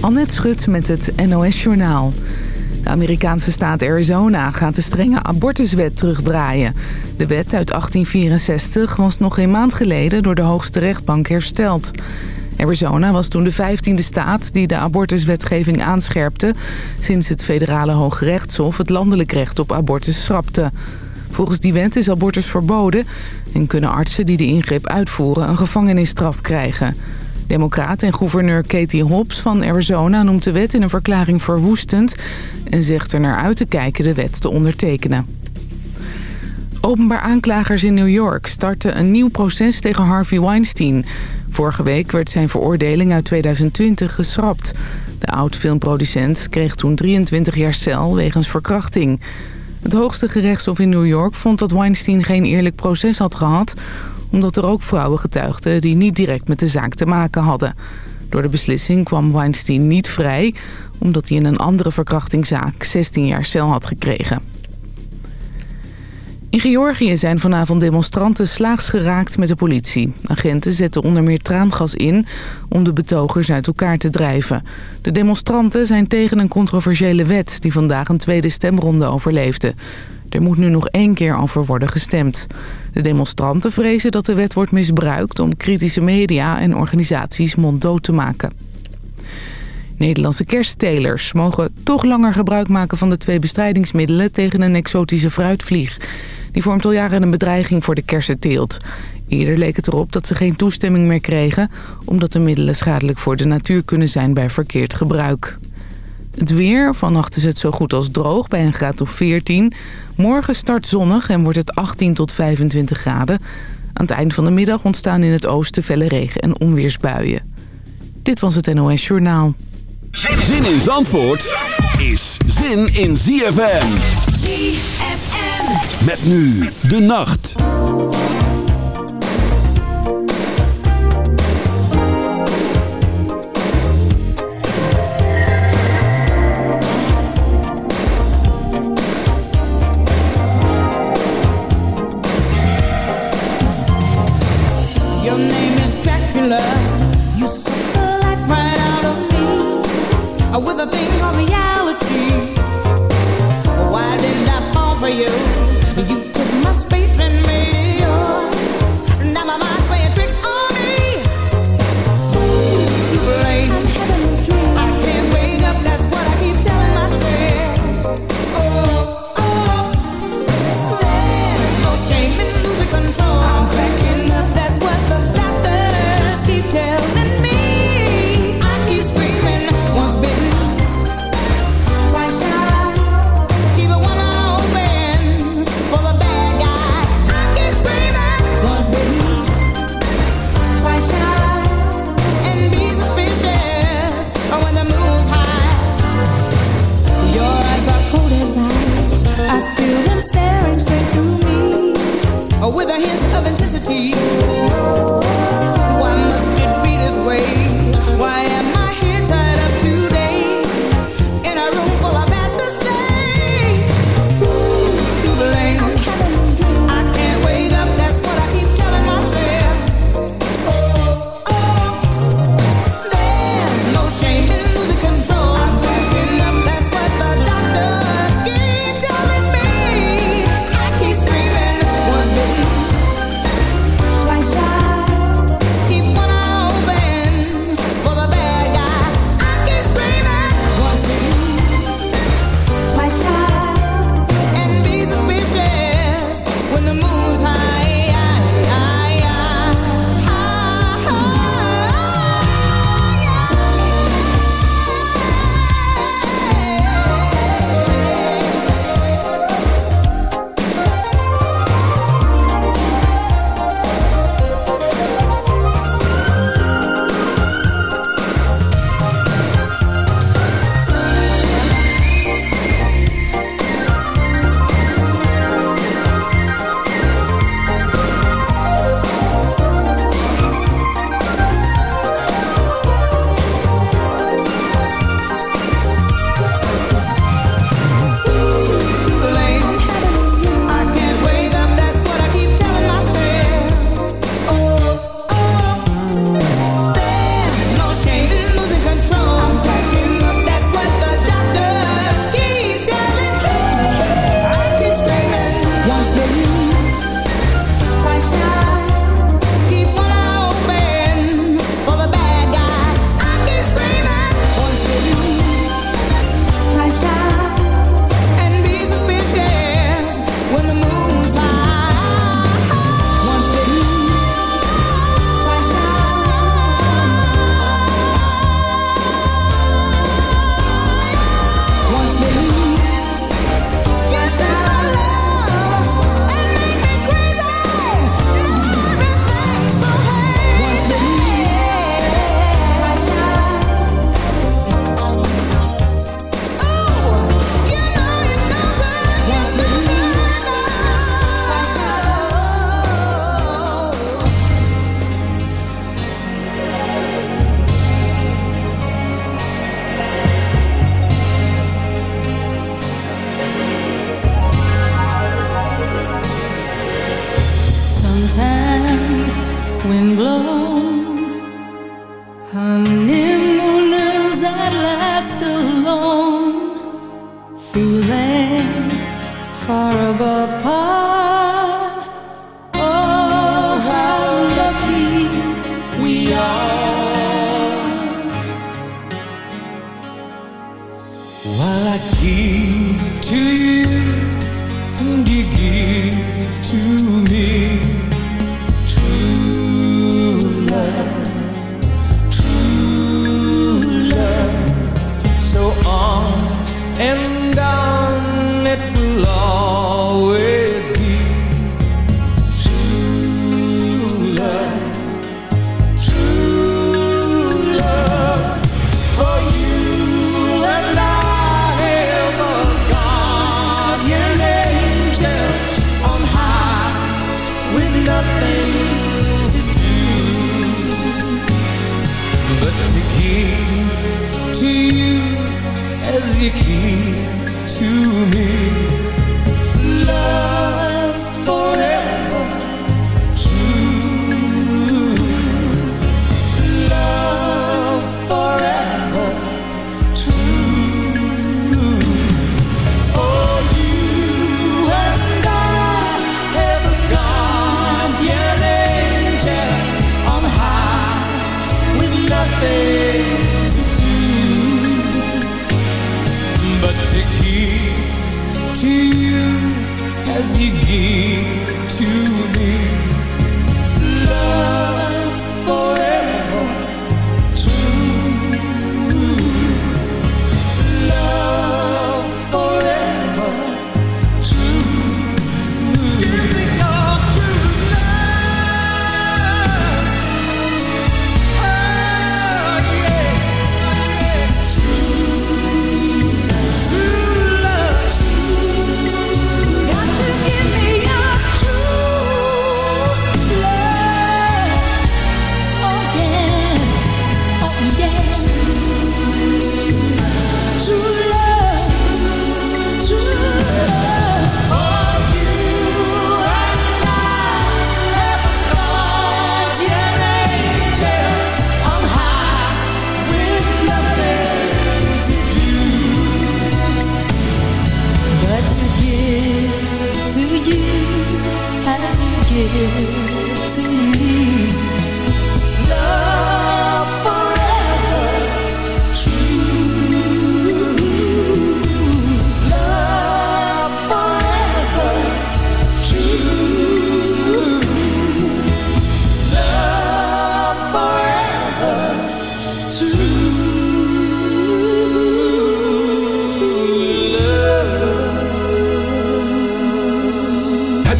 Annette Schut met het NOS Journaal. De Amerikaanse staat Arizona gaat de strenge abortuswet terugdraaien. De wet uit 1864 was nog een maand geleden door de hoogste rechtbank hersteld. Arizona was toen de vijftiende staat die de abortuswetgeving aanscherpte... sinds het federale Hooggerechtshof het landelijk recht op abortus schrapte. Volgens die wet is abortus verboden... en kunnen artsen die de ingreep uitvoeren een gevangenisstraf krijgen... Democraat en gouverneur Katie Hobbs van Arizona noemt de wet in een verklaring verwoestend... en zegt er naar uit te kijken de wet te ondertekenen. Openbaar aanklagers in New York starten een nieuw proces tegen Harvey Weinstein. Vorige week werd zijn veroordeling uit 2020 geschrapt. De oud-filmproducent kreeg toen 23 jaar cel wegens verkrachting. Het hoogste gerechtshof in New York vond dat Weinstein geen eerlijk proces had gehad omdat er ook vrouwen getuigden die niet direct met de zaak te maken hadden. Door de beslissing kwam Weinstein niet vrij... omdat hij in een andere verkrachtingszaak 16 jaar cel had gekregen. In Georgië zijn vanavond demonstranten slaags geraakt met de politie. Agenten zetten onder meer traangas in om de betogers uit elkaar te drijven. De demonstranten zijn tegen een controversiële wet die vandaag een tweede stemronde overleefde. Er moet nu nog één keer over worden gestemd. De demonstranten vrezen dat de wet wordt misbruikt om kritische media en organisaties monddood te maken. Nederlandse kersttelers mogen toch langer gebruik maken van de twee bestrijdingsmiddelen tegen een exotische fruitvlieg. Die vormt al jaren een bedreiging voor de kersenteelt. Eerder leek het erop dat ze geen toestemming meer kregen... omdat de middelen schadelijk voor de natuur kunnen zijn bij verkeerd gebruik. Het weer, vannacht is het zo goed als droog bij een graad of 14. Morgen start zonnig en wordt het 18 tot 25 graden. Aan het eind van de middag ontstaan in het oosten felle regen- en onweersbuien. Dit was het NOS Journaal. Zin in Zandvoort is zin in ZFM. ZFM. Met nu de nacht.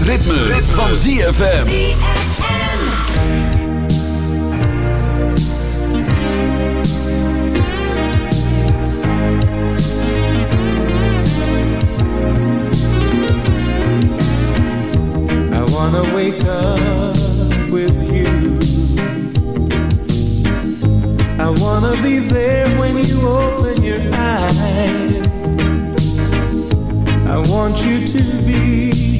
het ritme, ritme. van ZFM. I wanna wake up with you. I wanna be there when you open your eyes. I want you to be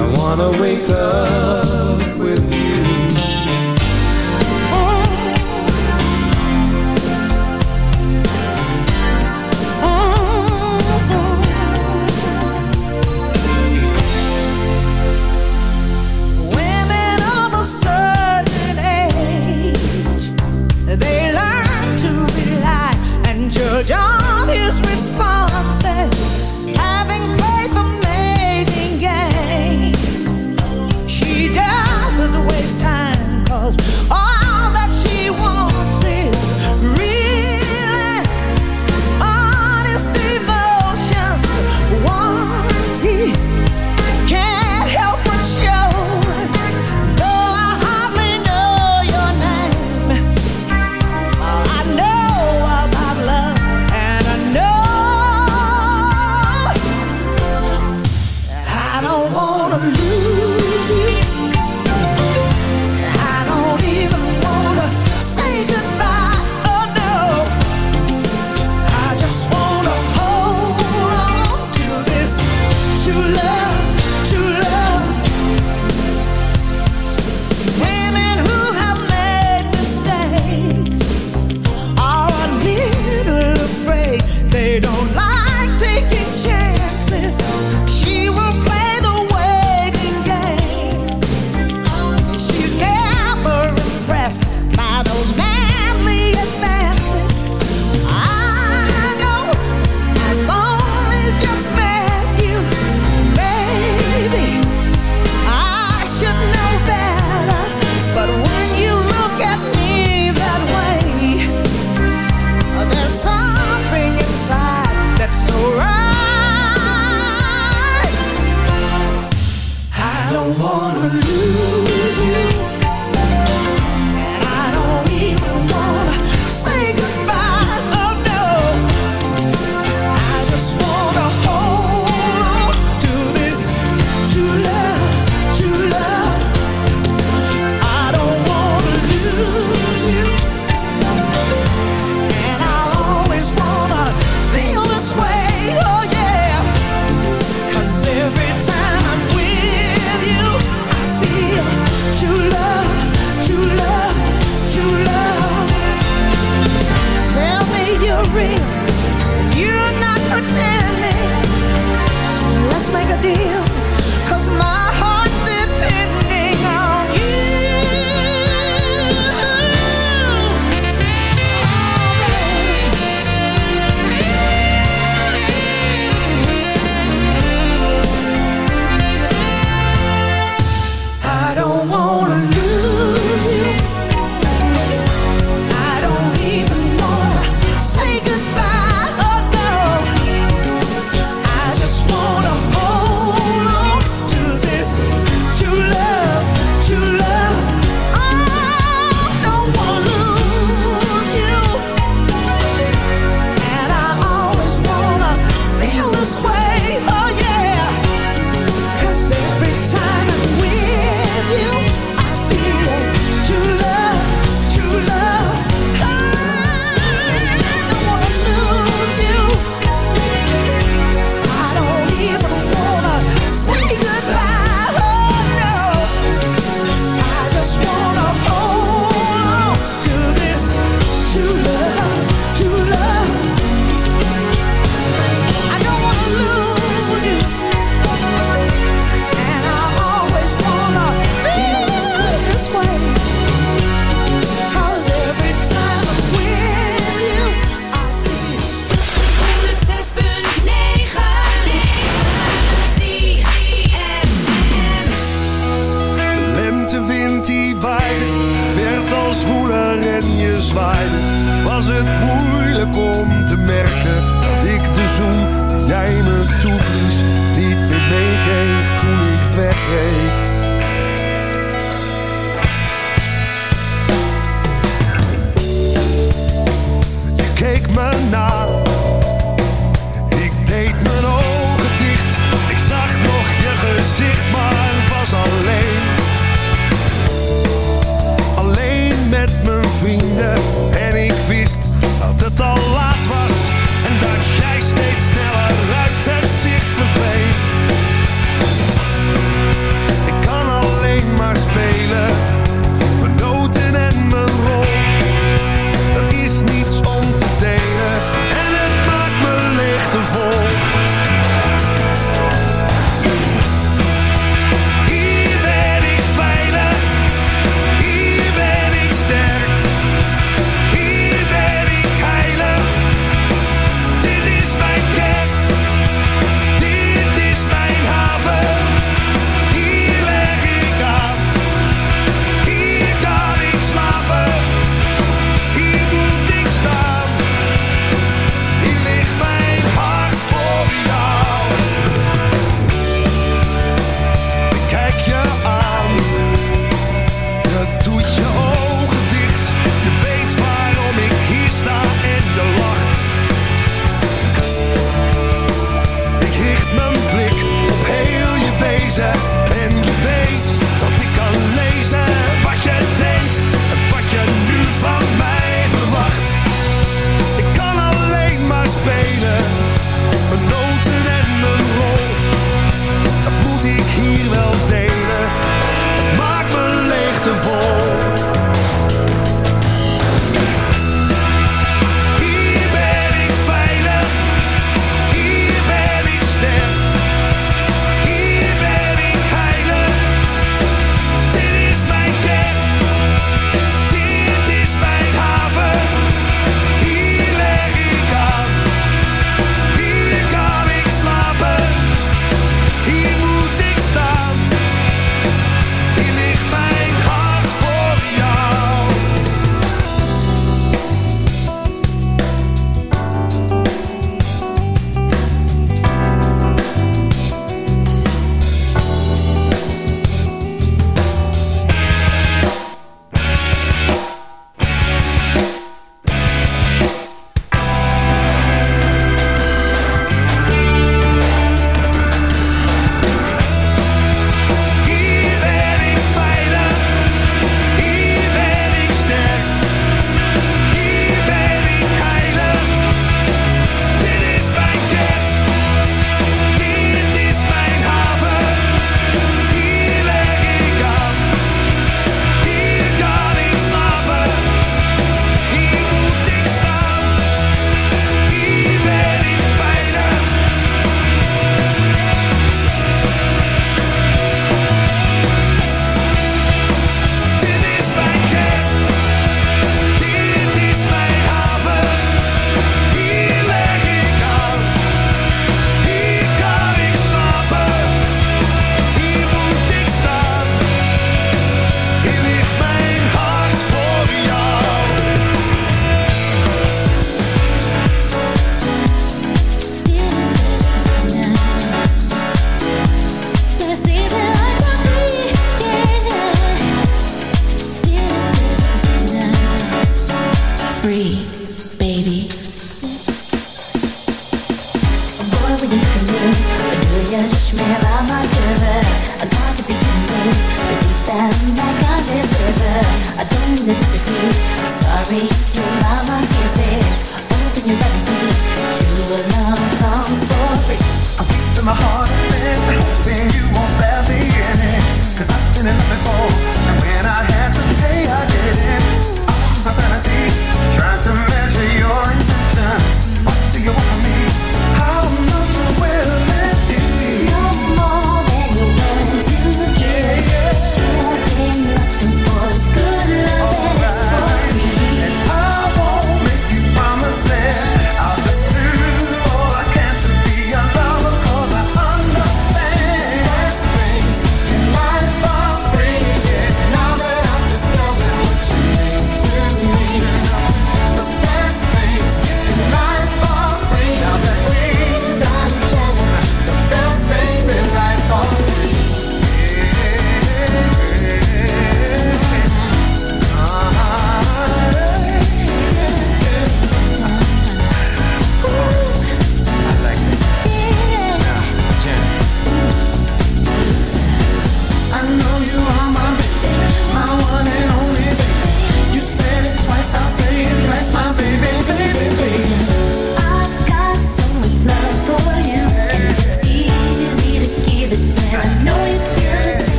I wanna wake up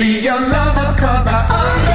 Talking I rocking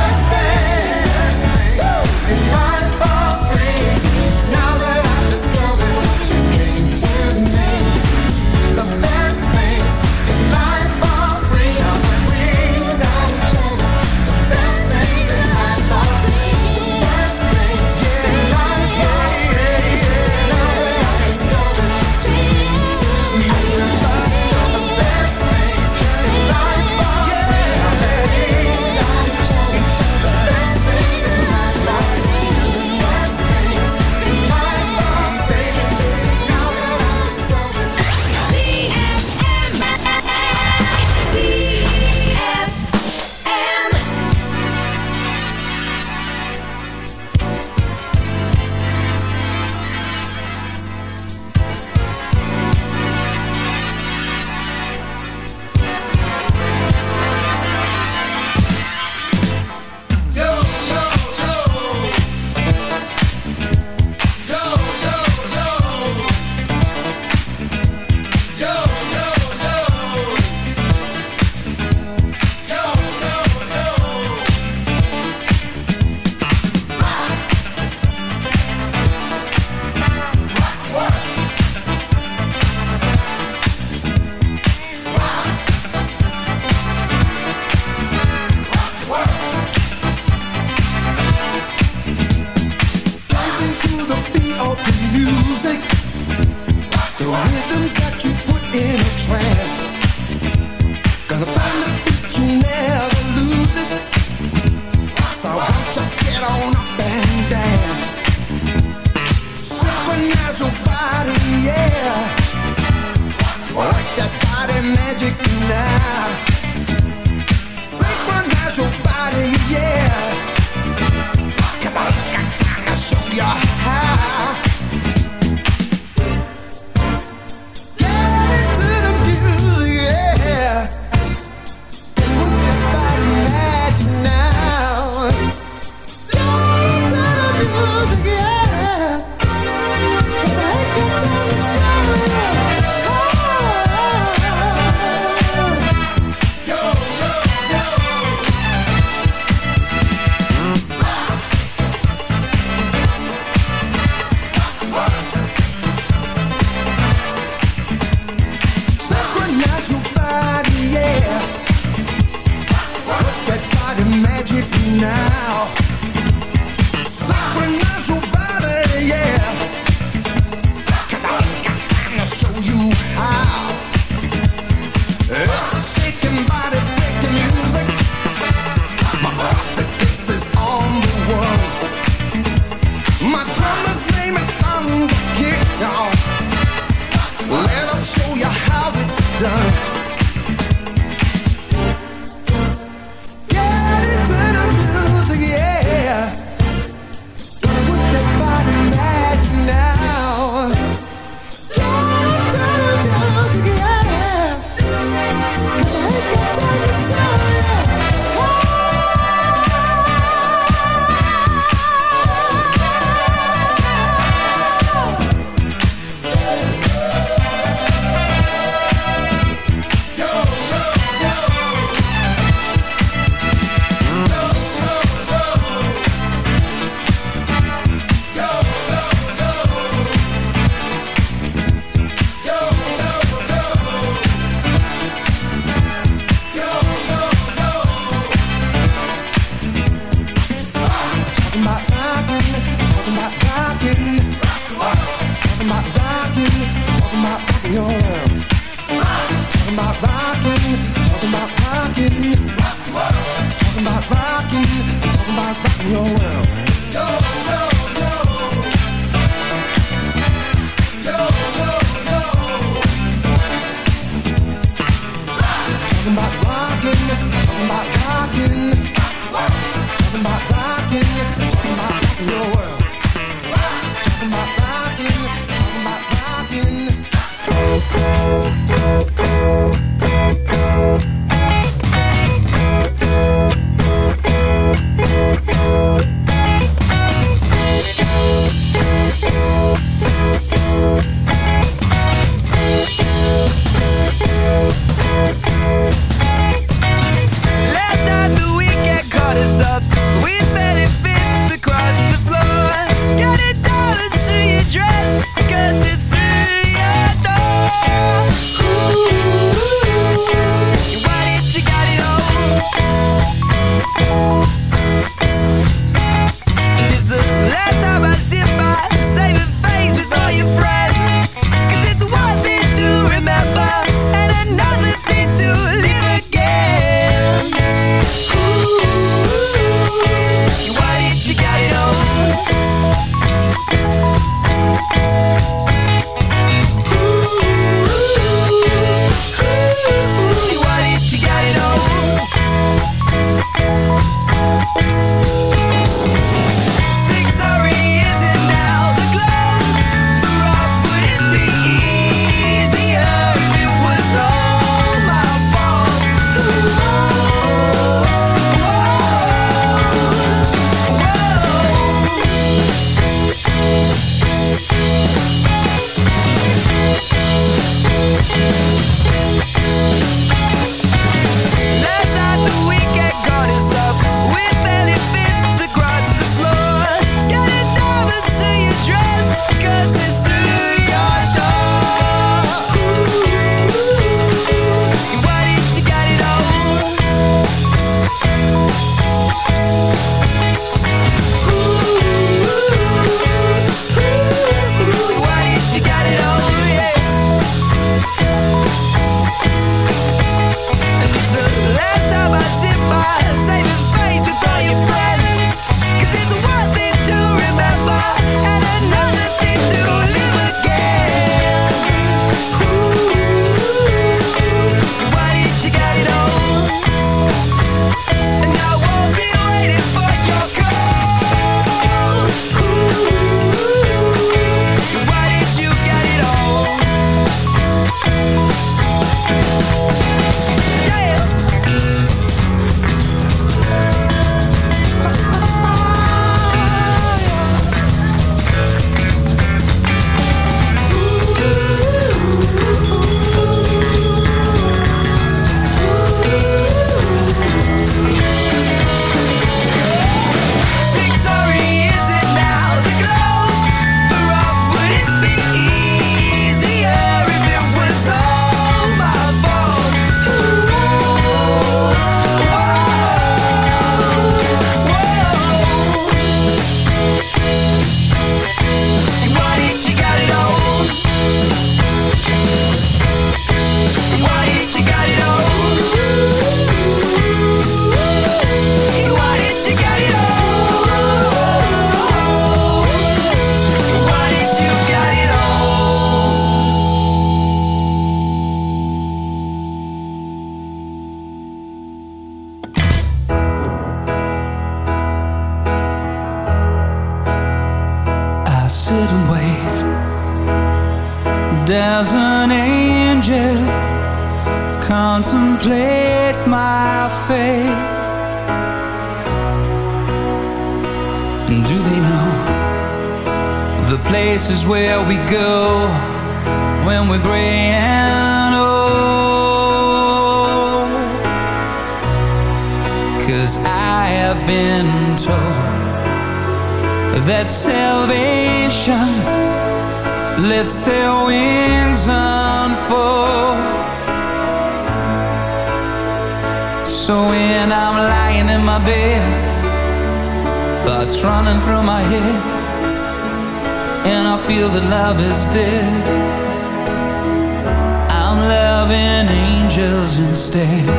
instead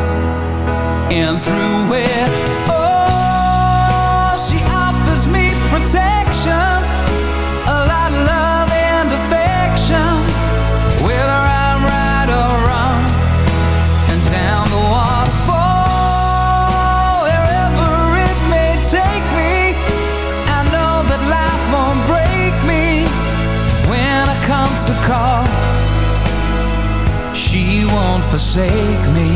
And through it. Oh, she offers me protection A lot of love and affection. Whether I'm right or wrong And down the waterfall Wherever it may take me I know that life won't break me. When I come to call She won't forsake me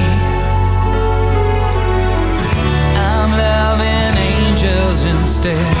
instead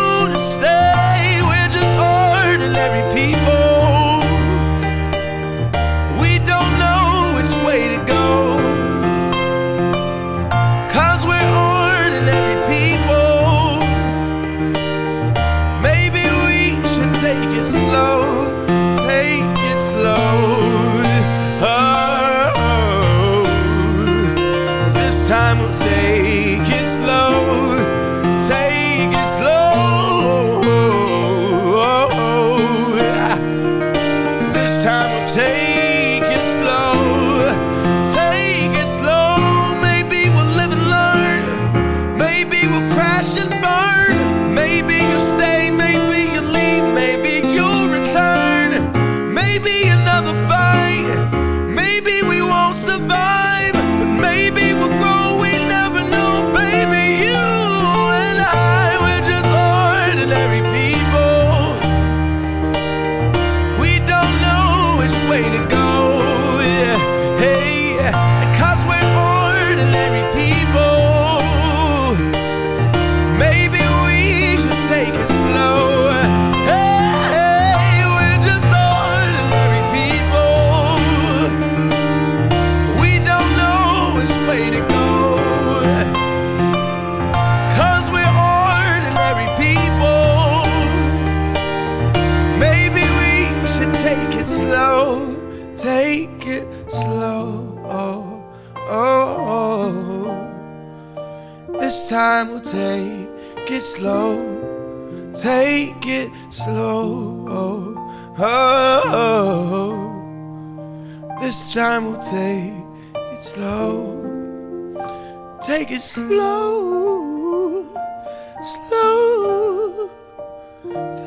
ordinary people.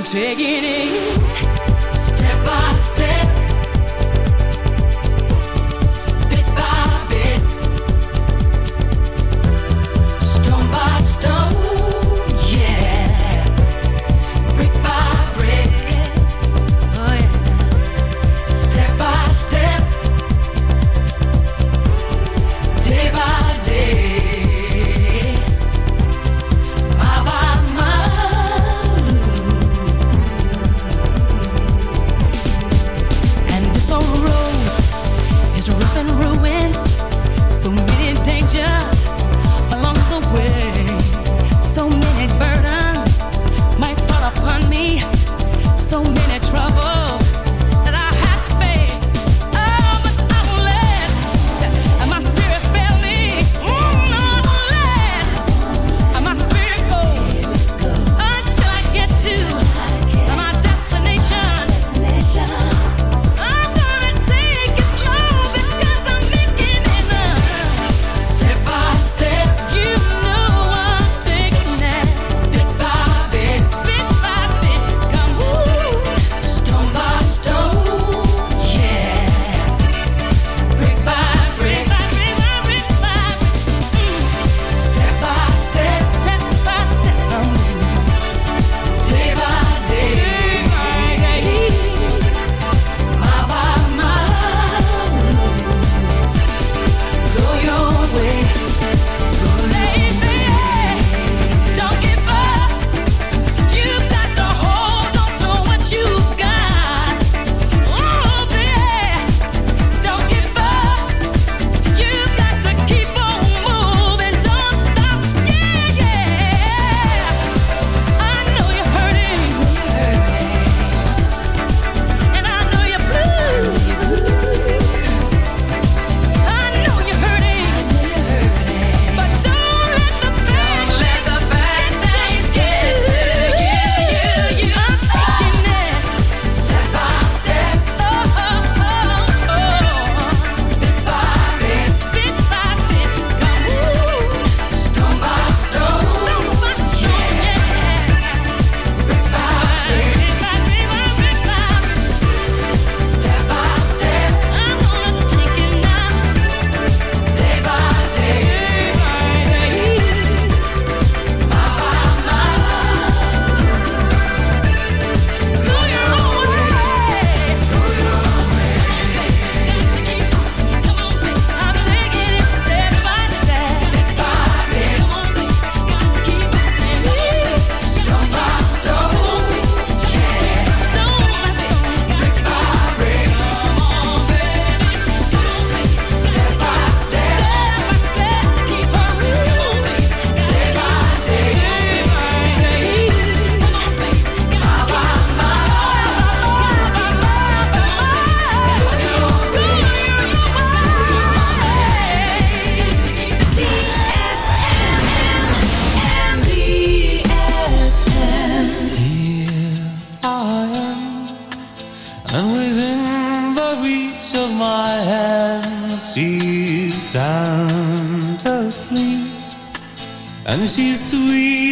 I'm taking it.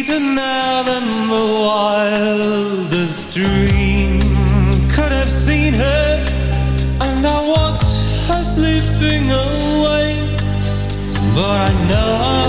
sweeter now than the wildest dream. Could have seen her And I watched her slipping away. But I know